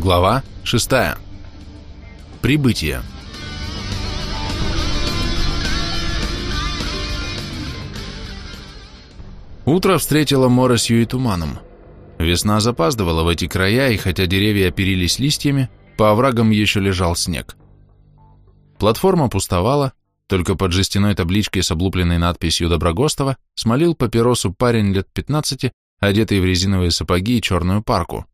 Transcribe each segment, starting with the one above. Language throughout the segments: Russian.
Глава 6. Прибытие. Утро встретило моросью и туманом. Весна запаздывала в эти края, и хотя деревья оперились листьями, по оврагам еще лежал снег. Платформа пустовала, только под жестяной табличкой с облупленной надписью Доброгостова смолил папиросу парень лет 15, одетый в резиновые сапоги и черную парку.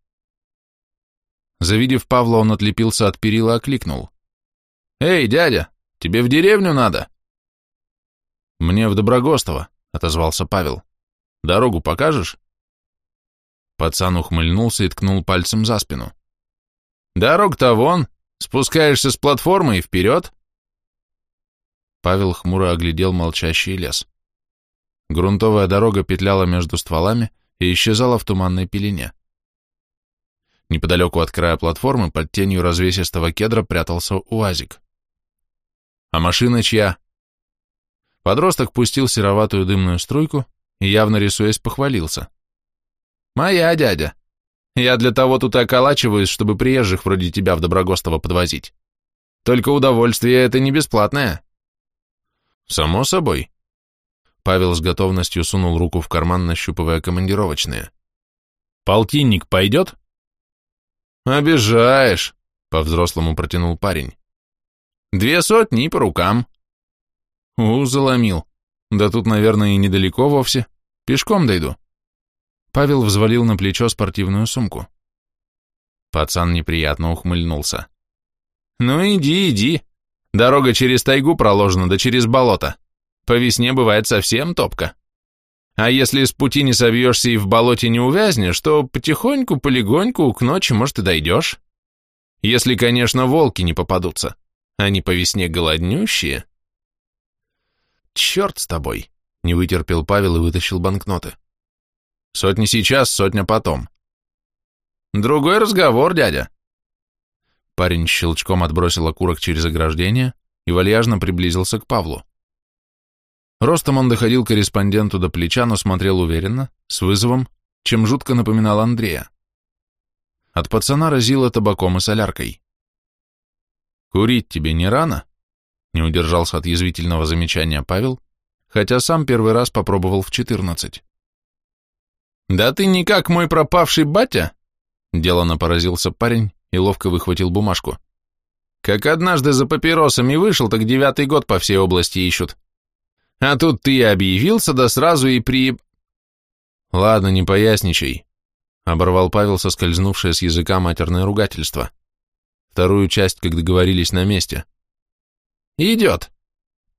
Завидев Павла, он отлепился от перила окликнул. «Эй, дядя, тебе в деревню надо?» «Мне в Доброгостово», — отозвался Павел. «Дорогу покажешь?» Пацан ухмыльнулся и ткнул пальцем за спину. «Дорог-то вон, спускаешься с платформы и вперед!» Павел хмуро оглядел молчащий лес. Грунтовая дорога петляла между стволами и исчезала в туманной пелене. Неподалеку от края платформы под тенью развесистого кедра прятался УАЗик. «А машина чья?» Подросток пустил сероватую дымную струйку и, явно рисуясь, похвалился. «Моя дядя. Я для того тут и околачиваюсь, чтобы приезжих вроде тебя в Доброгостово подвозить. Только удовольствие это не бесплатное». «Само собой». Павел с готовностью сунул руку в карман, нащупывая командировочные. «Полтинник пойдет?» «Обижаешь», — по-взрослому протянул парень. «Две сотни по рукам». «У, заломил. Да тут, наверное, и недалеко вовсе. Пешком дойду». Павел взвалил на плечо спортивную сумку. Пацан неприятно ухмыльнулся. «Ну иди, иди. Дорога через тайгу проложена, да через болото. По весне бывает совсем топка. А если с пути не совьешься и в болоте не увязнешь, то потихоньку, полегоньку к ночи, может, и дойдешь. Если, конечно, волки не попадутся. Они по весне голоднющие». «Черт с тобой!» — не вытерпел Павел и вытащил банкноты. Сотни сейчас, сотня потом. Другой разговор, дядя. Парень щелчком отбросил окурок через ограждение и вальяжно приблизился к Павлу. Ростом он доходил корреспонденту до плеча, но смотрел уверенно, с вызовом, чем жутко напоминал Андрея. От пацана разило табаком и соляркой. «Курить тебе не рано?» — не удержался от язвительного замечания Павел, хотя сам первый раз попробовал в четырнадцать. «Да ты не как мой пропавший батя!» Делано поразился парень и ловко выхватил бумажку. «Как однажды за папиросами вышел, так девятый год по всей области ищут. А тут ты объявился, да сразу и при...» «Ладно, не поясничай», — оборвал Павел соскользнувшее с языка матерное ругательство. Вторую часть, как договорились, на месте. «Идет!»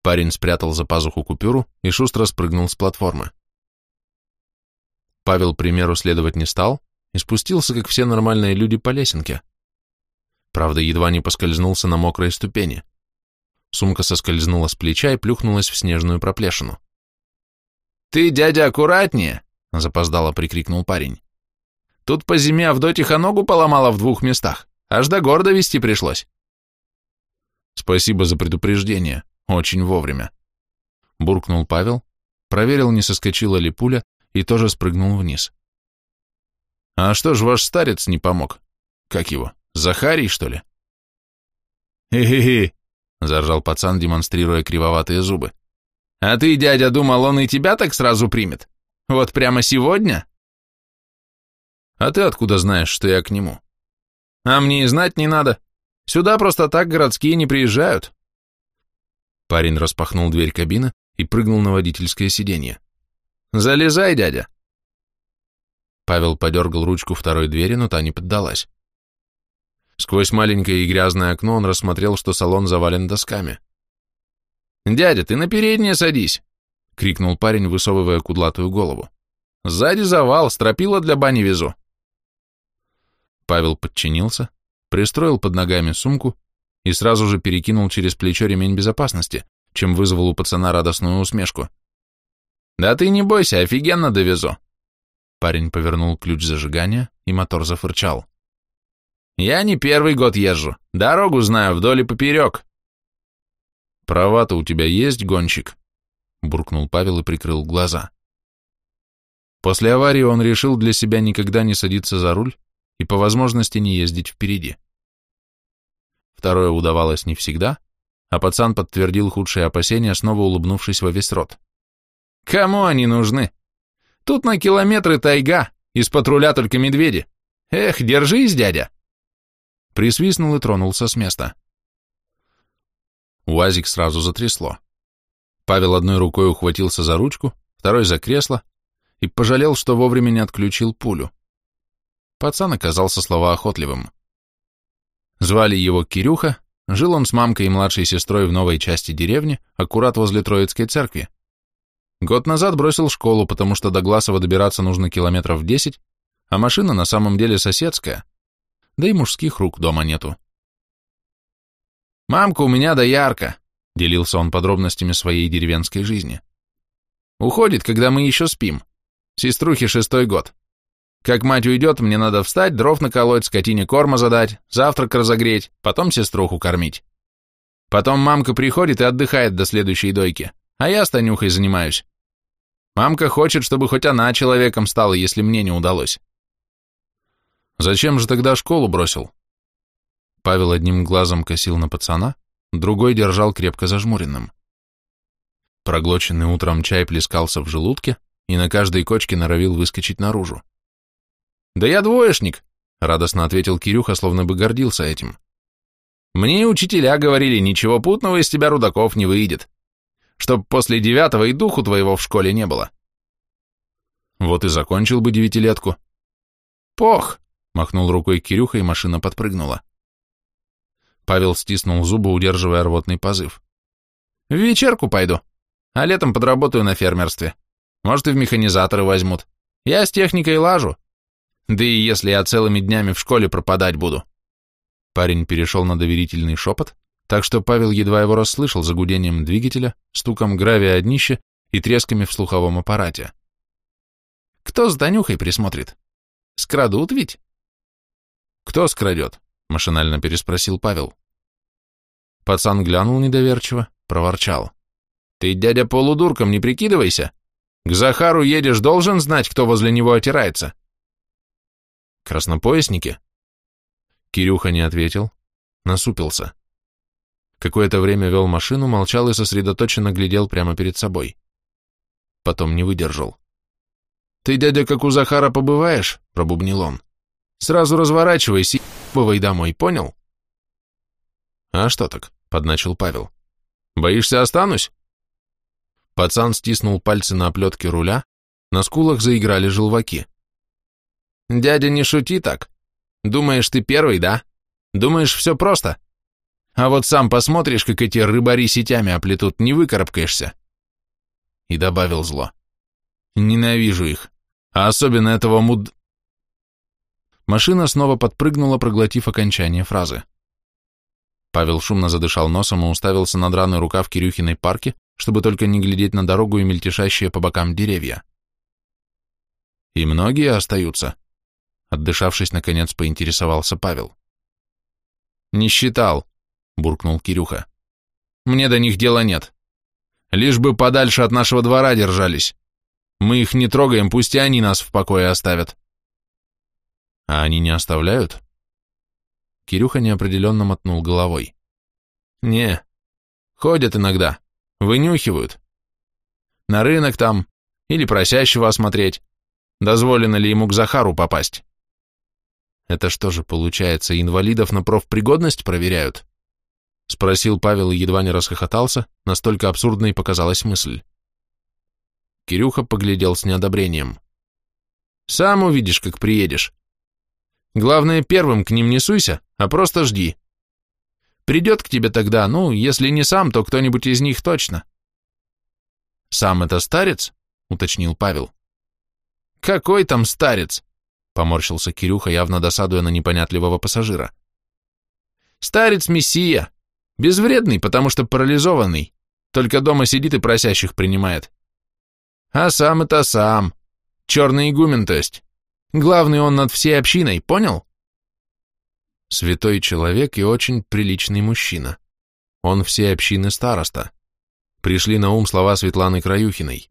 Парень спрятал за пазуху купюру и шустро спрыгнул с платформы. Павел примеру следовать не стал и спустился, как все нормальные люди, по лесенке. Правда, едва не поскользнулся на мокрой ступени. Сумка соскользнула с плеча и плюхнулась в снежную проплешину. «Ты, дядя, аккуратнее!» — запоздало прикрикнул парень. «Тут по зиме Авдотиха ногу поломала в двух местах, аж до города вести пришлось». «Спасибо за предупреждение, очень вовремя», — буркнул Павел, проверил, не соскочила ли пуля, и тоже спрыгнул вниз. «А что ж ваш старец не помог? Как его, Захарий, что ли?» «Хе-хе-хе», — заржал пацан, демонстрируя кривоватые зубы. «А ты, дядя, думал, он и тебя так сразу примет? Вот прямо сегодня?» «А ты откуда знаешь, что я к нему?» «А мне и знать не надо. Сюда просто так городские не приезжают». Парень распахнул дверь кабины и прыгнул на водительское сиденье. Залезай, дядя. Павел подергал ручку второй двери, но та не поддалась. Сквозь маленькое и грязное окно он рассмотрел, что салон завален досками. «Дядя, ты на переднее садись!» — крикнул парень, высовывая кудлатую голову. «Сзади завал, стропила для бани везу!» Павел подчинился, пристроил под ногами сумку и сразу же перекинул через плечо ремень безопасности, чем вызвал у пацана радостную усмешку. «Да ты не бойся, офигенно довезу!» Парень повернул ключ зажигания, и мотор зафырчал. «Я не первый год езжу, дорогу знаю вдоль и поперек!» «Права-то у тебя есть, гонщик?» буркнул Павел и прикрыл глаза. После аварии он решил для себя никогда не садиться за руль и по возможности не ездить впереди. Второе удавалось не всегда, а пацан подтвердил худшие опасения, снова улыбнувшись во весь рот. «Кому они нужны? Тут на километры тайга, из патруля только медведи. Эх, держись, дядя!» Присвистнул и тронулся с места. Уазик сразу затрясло. Павел одной рукой ухватился за ручку, второй за кресло и пожалел, что вовремя не отключил пулю. Пацан оказался словоохотливым. Звали его Кирюха, жил он с мамкой и младшей сестрой в новой части деревни, аккурат возле Троицкой церкви. Год назад бросил школу, потому что до Гласова добираться нужно километров десять, а машина на самом деле соседская, да и мужских рук дома нету. «Мамка у меня доярка», — делился он подробностями своей деревенской жизни. «Уходит, когда мы еще спим. Сеструхе шестой год. Как мать уйдет, мне надо встать, дров наколоть, скотине корма задать, завтрак разогреть, потом сеструху кормить. Потом мамка приходит и отдыхает до следующей дойки, а я с Танюхой занимаюсь. Мамка хочет, чтобы хоть она человеком стала, если мне не удалось. Зачем же тогда школу бросил? Павел одним глазом косил на пацана, другой держал крепко зажмуренным. Проглоченный утром чай плескался в желудке и на каждой кочке норовил выскочить наружу. «Да я двоечник», — радостно ответил Кирюха, словно бы гордился этим. «Мне учителя говорили, ничего путного из тебя, Рудаков, не выйдет. Чтоб после девятого и духу твоего в школе не было». Вот и закончил бы девятилетку. «Пох!» — махнул рукой Кирюха, и машина подпрыгнула. Павел стиснул зубы, удерживая рвотный позыв. «В вечерку пойду, а летом подработаю на фермерстве. Может, и в механизаторы возьмут. Я с техникой лажу. Да и если я целыми днями в школе пропадать буду». Парень перешел на доверительный шепот, так что Павел едва его расслышал за гудением двигателя, стуком гравия о днище и тресками в слуховом аппарате. «Кто с Данюхой присмотрит? Скрадут ведь?» «Кто скрадет?» — машинально переспросил Павел. Пацан глянул недоверчиво, проворчал. «Ты, дядя, полудурком не прикидывайся. К Захару едешь, должен знать, кто возле него отирается». «Краснопоясники?» Кирюха не ответил, насупился. Какое-то время вел машину, молчал и сосредоточенно глядел прямо перед собой. Потом не выдержал. «Ты, дядя, как у Захара побываешь?» — пробубнил он. «Сразу разворачивайся и бывай домой, понял?» «А что так?» — подначил Павел. «Боишься, останусь?» Пацан стиснул пальцы на оплетке руля, на скулах заиграли желваки. «Дядя, не шути так. Думаешь, ты первый, да? Думаешь, все просто? А вот сам посмотришь, как эти рыбари сетями оплетут, не выкарабкаешься». И добавил зло. «Ненавижу их, а особенно этого муд...» Машина снова подпрыгнула, проглотив окончание фразы. Павел шумно задышал носом и уставился на драный рукав Кирюхиной парки, чтобы только не глядеть на дорогу и мельтешащие по бокам деревья. «И многие остаются?» Отдышавшись, наконец, поинтересовался Павел. «Не считал», — буркнул Кирюха. «Мне до них дела нет. Лишь бы подальше от нашего двора держались. Мы их не трогаем, пусть и они нас в покое оставят». А они не оставляют? Кирюха неопределенно мотнул головой. Не, ходят иногда, вынюхивают. На рынок там, или просящего осмотреть, дозволено ли ему к Захару попасть. Это что же, получается, инвалидов на профпригодность проверяют? Спросил Павел и едва не расхохотался, настолько абсурдной показалась мысль. Кирюха поглядел с неодобрением. «Сам увидишь, как приедешь. Главное, первым к ним не суйся, а просто жди. Придет к тебе тогда, ну, если не сам, то кто-нибудь из них точно. Сам это старец? Уточнил Павел. Какой там старец? Поморщился Кирюха, явно досадуя на непонятливого пассажира. Старец-мессия. Безвредный, потому что парализованный. Только дома сидит и просящих принимает. А сам это сам. Черный игумен, то есть. Главный он над всей общиной, понял? Святой человек и очень приличный мужчина. Он всей общины староста. Пришли на ум слова Светланы Краюхиной.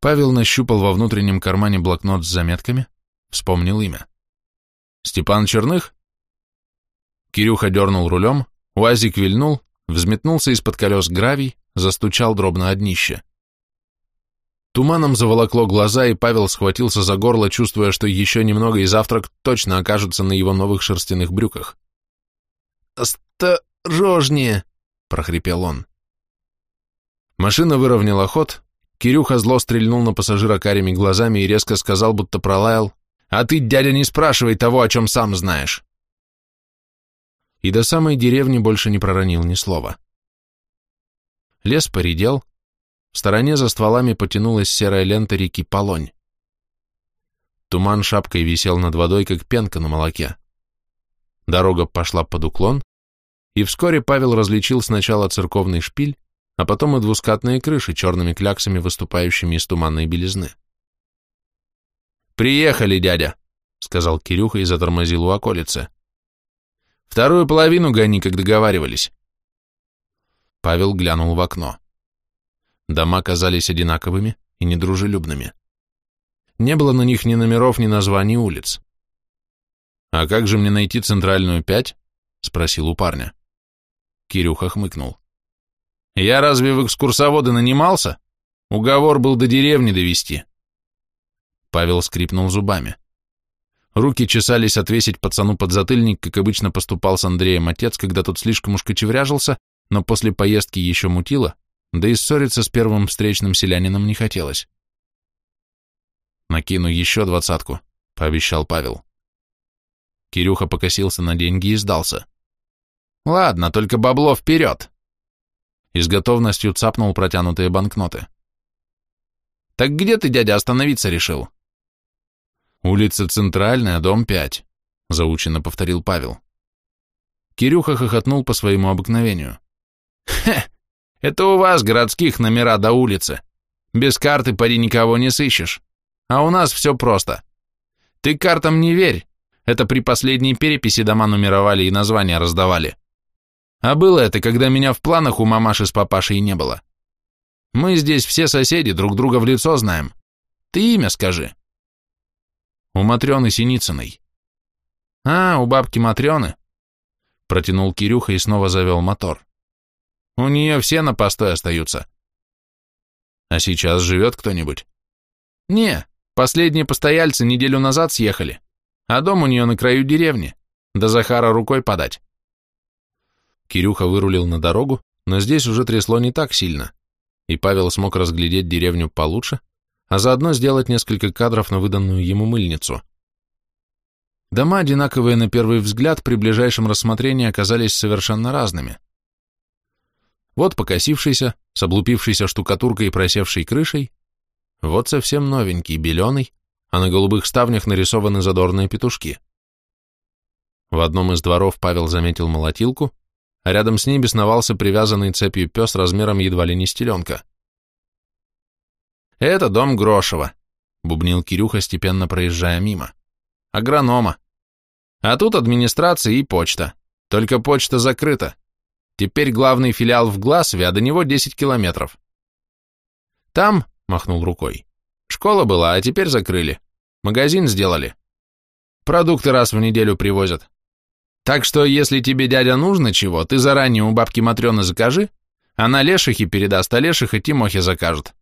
Павел нащупал во внутреннем кармане блокнот с заметками, вспомнил имя. Степан Черных? Кирюха дернул рулем, УАЗик вильнул, взметнулся из-под колес гравий, застучал дробно о днище. Туманом заволокло глаза, и Павел схватился за горло, чувствуя, что еще немного и завтрак точно окажется на его новых шерстяных брюках. «Осторожнее!» — прохрипел он. Машина выровняла ход, Кирюха зло стрельнул на пассажира карими глазами и резко сказал, будто пролаял, «А ты, дядя, не спрашивай того, о чем сам знаешь!» И до самой деревни больше не проронил ни слова. Лес поредел, в стороне за стволами потянулась серая лента реки Полонь. Туман шапкой висел над водой, как пенка на молоке. Дорога пошла под уклон, и вскоре Павел различил сначала церковный шпиль, а потом и двускатные крыши, черными кляксами, выступающими из туманной белизны. «Приехали, дядя!» — сказал Кирюха и затормозил у околицы. «Вторую половину гони, как договаривались». Павел глянул в окно. Дома казались одинаковыми и недружелюбными. Не было на них ни номеров, ни названий улиц. «А как же мне найти центральную пять?» — спросил у парня. Кирюха хмыкнул. «Я разве в экскурсоводы нанимался? Уговор был до деревни довести». Павел скрипнул зубами. Руки чесались отвесить пацану подзатыльник, как обычно поступал с Андреем отец, когда тот слишком уж кочевряжился, но после поездки еще мутило, да и ссориться с первым встречным селянином не хотелось. «Накину еще двадцатку», — пообещал Павел. Кирюха покосился на деньги и сдался. «Ладно, только бабло вперед!» И с готовностью цапнул протянутые банкноты. «Так где ты, дядя, остановиться решил?» «Улица Центральная, дом 5», — заученно повторил Павел. Кирюха хохотнул по своему обыкновению. «Хе, это у вас городских номера до улицы. Без карты пари никого не сыщешь. А у нас все просто. Ты картам не верь. Это при последней переписи дома нумеровали и названия раздавали. А было это, когда меня в планах у мамаши с папашей не было. Мы здесь все соседи, друг друга в лицо знаем. Ты имя скажи. У Матрёны Синицыной. А, у бабки Матрёны. Протянул Кирюха и снова завел мотор. У нее все на постой остаются. А сейчас живет кто-нибудь? Не, последние постояльцы неделю назад съехали, а дом у нее на краю деревни, до Захара рукой подать. Кирюха вырулил на дорогу, но здесь уже трясло не так сильно, и Павел смог разглядеть деревню получше, а заодно сделать несколько кадров на выданную ему мыльницу. Дома, одинаковые на первый взгляд, при ближайшем рассмотрении оказались совершенно разными. Вот покосившийся, с облупившейся штукатуркой и просевшей крышей, вот совсем новенький, беленый, а на голубых ставнях нарисованы задорные петушки. В одном из дворов Павел заметил молотилку, а рядом с ней бесновался привязанный цепью пес размером едва ли не стеленка. «Это дом Грошева», — бубнил Кирюха, степенно проезжая мимо. «Агронома. А тут администрация и почта. Только почта закрыта. Теперь главный филиал в Глазове, а до него 10 километров. Там, махнул рукой, школа была, а теперь закрыли. Магазин сделали. Продукты раз в неделю привозят. Так что, если тебе, дядя, нужно чего, ты заранее у бабки Матрёны закажи, она Лешихе передаст, а Леших и Тимохе закажет.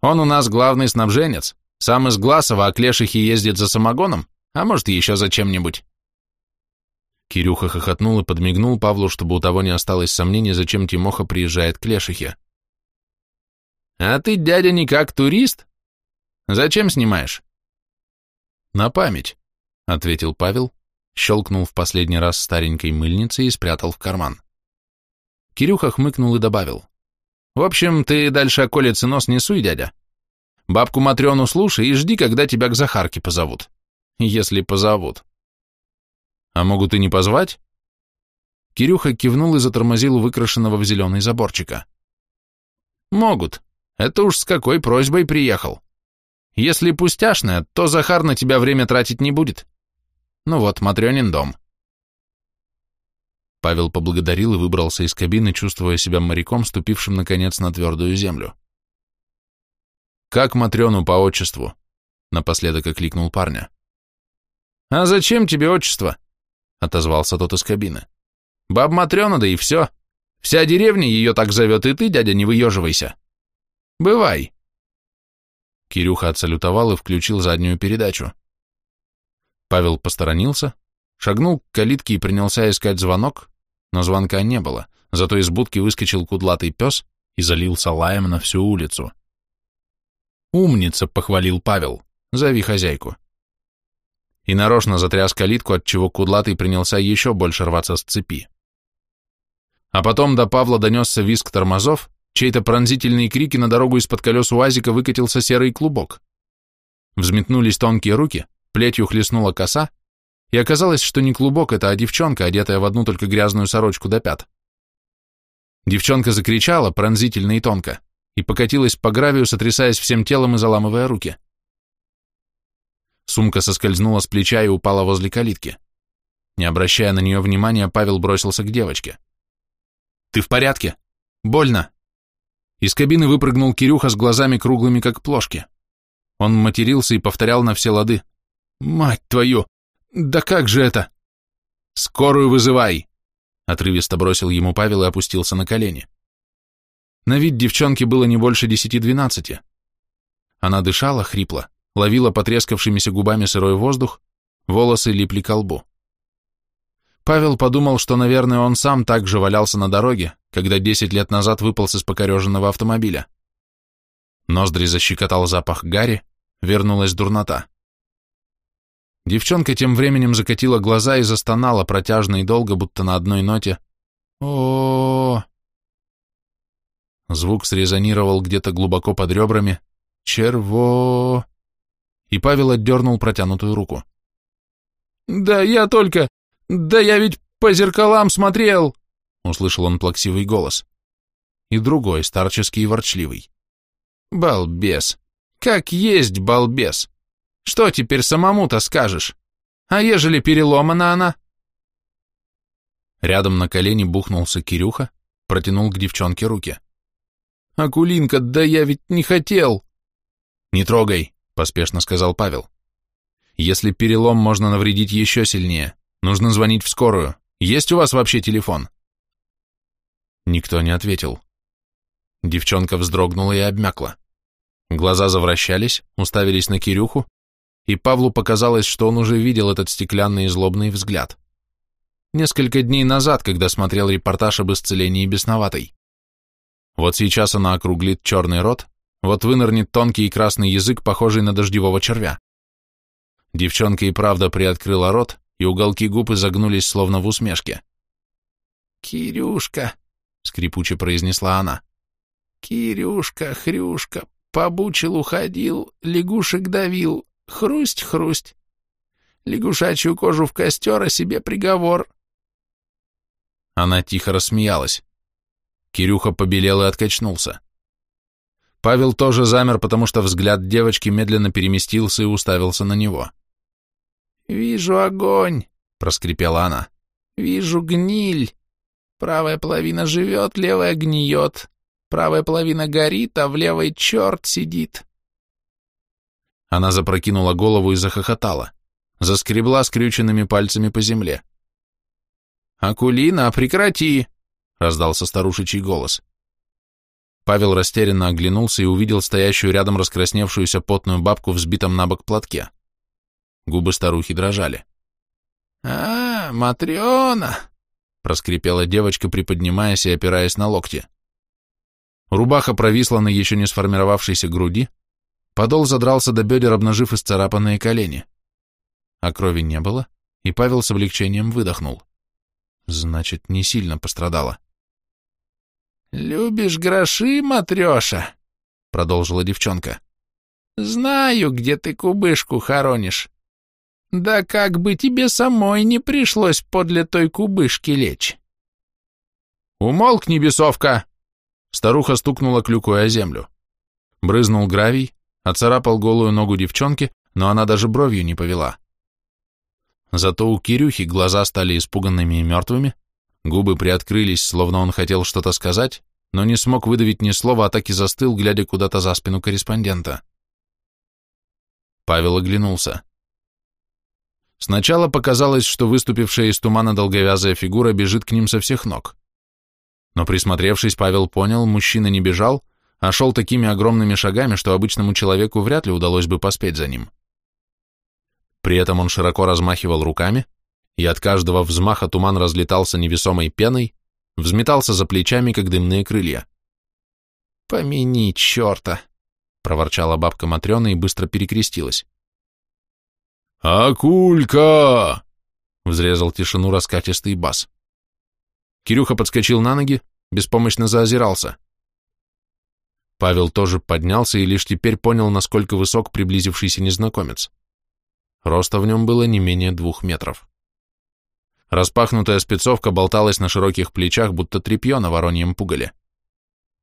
Он у нас главный снабженец, сам из Гласова, а к Лешихе ездит за самогоном, а может, еще за чем-нибудь. Кирюха хохотнул и подмигнул Павлу, чтобы у того не осталось сомнений, зачем Тимоха приезжает к Лешихе. «А ты, дядя, не как турист? Зачем снимаешь?» «На память», — ответил Павел, щелкнул в последний раз старенькой мыльницей и спрятал в карман. Кирюха хмыкнул и добавил. «В общем, ты дальше околицы нос не суй, дядя. Бабку Матрёну слушай и жди, когда тебя к Захарке позовут. Если позовут». А могут и не позвать? Кирюха кивнул и затормозил выкрашенного в зеленый заборчика. Могут. Это уж с какой просьбой приехал. Если пустяшная, то Захар на тебя время тратить не будет. Ну вот, Матрёнин дом. Павел поблагодарил и выбрался из кабины, чувствуя себя моряком, ступившим, наконец, на твердую землю. «Как Матрёну по отчеству?» — напоследок окликнул парня. «А зачем тебе отчество?» — отозвался тот из кабины. «Баб Матрена, да и все. Вся деревня ее так зовет, и ты, дядя, не выеживайся. Бывай!» Кирюха отсалютовал и включил заднюю передачу. Павел посторонился, шагнул к калитке и принялся искать звонок, но звонка не было, зато из будки выскочил кудлатый пес и залился лаем на всю улицу. «Умница!» — похвалил Павел. «Зови хозяйку». И нарочно затряс калитку, отчего кудлатый принялся еще больше рваться с цепи. А потом до Павла донесся визг тормозов, чей-то пронзительные крики на дорогу из-под колес УАЗика выкатился серый клубок. Взметнулись тонкие руки, плетью хлестнула коса, и оказалось, что не клубок это, а девчонка, одетая в одну только грязную сорочку до пят. Девчонка закричала пронзительно и тонко и покатилась по гравию, сотрясаясь всем телом и заламывая руки. Сумка соскользнула с плеча и упала возле калитки. Не обращая на нее внимания, Павел бросился к девочке. «Ты в порядке? Больно?» Из кабины выпрыгнул Кирюха с глазами круглыми, как плошки. Он матерился и повторял на все лады. «Мать твою! Да как же это?» «Скорую вызывай!» Отрывисто бросил ему Павел и опустился на колени. На вид девчонки было не больше десяти-двенадцати. Она дышала хрипло, ловила потрескавшимися губами сырой воздух, волосы липли к лбу. Павел подумал, что, наверное, он сам так же валялся на дороге, когда десять лет назад выполз из покореженного автомобиля. Ноздри защекотал запах гари, вернулась дурнота. Девчонка тем временем закатила глаза и застонала протяжно и долго, будто на одной ноте. о, Звук срезонировал где-то глубоко под ребрами. «Черво...» И Павел отдернул протянутую руку. «Да я только... Да я ведь по зеркалам смотрел!» Услышал он плаксивый голос. И другой, старческий и ворчливый. «Балбес! Как есть балбес! Что теперь самому-то скажешь? А ежели переломана она?» Рядом на колени бухнулся Кирюха, протянул к девчонке руки. «Акулинка, да я ведь не хотел!» «Не трогай», — поспешно сказал Павел. «Если перелом, можно навредить еще сильнее. Нужно звонить в скорую. Есть у вас вообще телефон?» Никто не ответил. Девчонка вздрогнула и обмякла. Глаза завращались, уставились на Кирюху, и Павлу показалось, что он уже видел этот стеклянный и злобный взгляд. Несколько дней назад, когда смотрел репортаж об исцелении бесноватой. Вот сейчас она округлит черный рот, вот вынырнет тонкий и красный язык, похожий на дождевого червя. Девчонка и правда приоткрыла рот, и уголки губ изогнулись, словно в усмешке. «Кирюшка», — скрипуче произнесла она, — «Кирюшка, хрюшка, побучил, уходил, лягушек давил, Хрусть-хрусть. Лягушачью кожу в костер, а себе приговор. Она тихо рассмеялась. Кирюха побелел и откачнулся. Павел тоже замер, потому что взгляд девочки медленно переместился и уставился на него. «Вижу огонь», — проскрипела она. «Вижу гниль. Правая половина живет, левая гниет. Правая половина горит, а в левой черт сидит. Она запрокинула голову и захохотала, заскребла скрюченными пальцами по земле. «Акулина, прекрати!» — раздался старушечий голос. Павел растерянно оглянулся и увидел стоящую рядом раскрасневшуюся потную бабку в сбитом на бок платке. Губы старухи дрожали. «А, Матрена!» — проскрипела девочка, приподнимаясь и опираясь на локти. Рубаха провисла на еще не сформировавшейся груди, Подол задрался до бедер, обнажив исцарапанные колени. А крови не было, и Павел с облегчением выдохнул. Значит, не сильно пострадала. «Любишь гроши, Матреша?» — продолжила девчонка. «Знаю, где ты кубышку хоронишь. Да как бы тебе самой не пришлось подле той кубышки лечь». «Умолкни, бесовка!» Старуха стукнула клюкой о землю. Брызнул гравий, Оцарапал голую ногу девчонки, но она даже бровью не повела. Зато у Кирюхи глаза стали испуганными и мертвыми, губы приоткрылись, словно он хотел что-то сказать, но не смог выдавить ни слова, а так и застыл, глядя куда-то за спину корреспондента. Павел оглянулся. Сначала показалось, что выступившая из тумана долговязая фигура бежит к ним со всех ног. Но присмотревшись, Павел понял, мужчина не бежал, а шел такими огромными шагами, что обычному человеку вряд ли удалось бы поспеть за ним. При этом он широко размахивал руками, и от каждого взмаха туман разлетался невесомой пеной, взметался за плечами, как дымные крылья. «Помяни черта!» — проворчала бабка Матрена и быстро перекрестилась. «Акулька!» — взрезал тишину раскатистый бас. Кирюха подскочил на ноги, беспомощно заозирался. Павел тоже поднялся и лишь теперь понял, насколько высок приблизившийся незнакомец. Роста в нем было не менее двух метров. Распахнутая спецовка болталась на широких плечах, будто тряпье на вороньем пугале.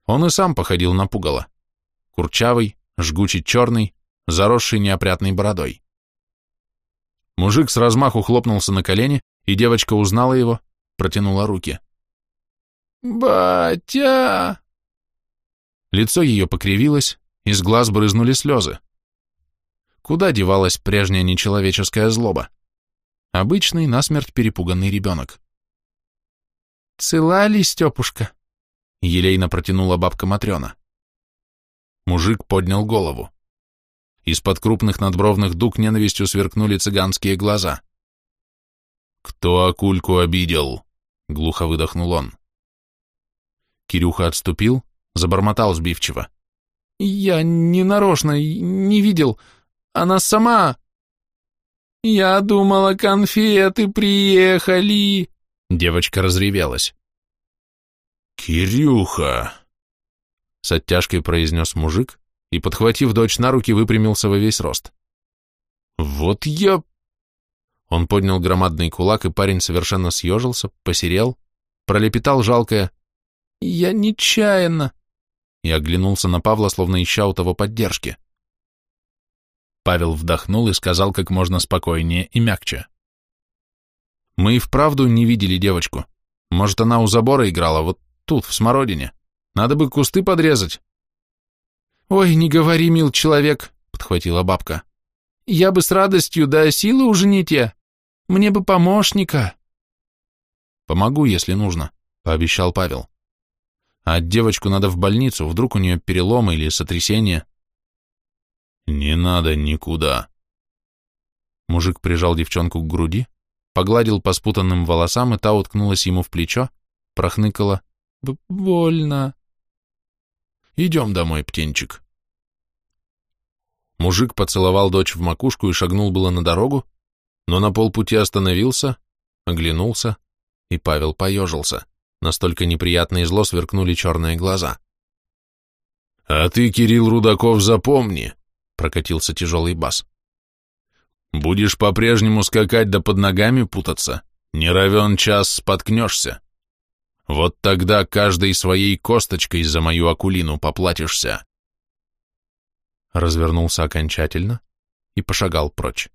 Он и сам походил на пугало. Курчавый, жгучий черный, заросший неопрятной бородой. Мужик с размаху хлопнулся на колени, и девочка узнала его, протянула руки. «Батя!» Лицо ее покривилось, из глаз брызнули слезы. Куда девалась прежняя нечеловеческая злоба? Обычный, насмерть перепуганный ребенок. «Цела ли, Степушка?» — елейно протянула бабка Матрена. Мужик поднял голову. Из-под крупных надбровных дуг ненавистью сверкнули цыганские глаза. «Кто акульку обидел?» — глухо выдохнул он. Кирюха отступил, забормотал сбивчиво. «Я не нарочно, не видел. Она сама...» «Я думала, конфеты приехали!» Девочка разревелась. «Кирюха!» С оттяжкой произнес мужик и, подхватив дочь на руки, выпрямился во весь рост. «Вот я...» Он поднял громадный кулак, и парень совершенно съежился, посерел, пролепетал жалкое «Я нечаянно!» и оглянулся на Павла, словно ища у того поддержки. Павел вдохнул и сказал как можно спокойнее и мягче. «Мы и вправду не видели девочку. Может, она у забора играла, вот тут, в смородине. Надо бы кусты подрезать». «Ой, не говори, мил человек», — подхватила бабка. «Я бы с радостью, да силы уже не те. Мне бы помощника». «Помогу, если нужно», — пообещал Павел. «А девочку надо в больницу, вдруг у нее перелом или сотрясение». «Не надо никуда». Мужик прижал девчонку к груди, погладил по спутанным волосам, и та уткнулась ему в плечо, прохныкала. «Больно». «Идем домой, птенчик». Мужик поцеловал дочь в макушку и шагнул было на дорогу, но на полпути остановился, оглянулся, и Павел поежился. Настолько неприятно и зло сверкнули черные глаза. «А ты, Кирилл Рудаков, запомни!» — прокатился тяжелый бас. «Будешь по-прежнему скакать да под ногами путаться, не равен час споткнешься. Вот тогда каждой своей косточкой за мою акулину поплатишься». Развернулся окончательно и пошагал прочь.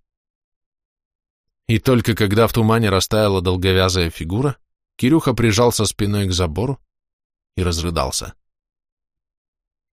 И только когда в тумане растаяла долговязая фигура, Кирюха прижался спиной к забору и разрыдался.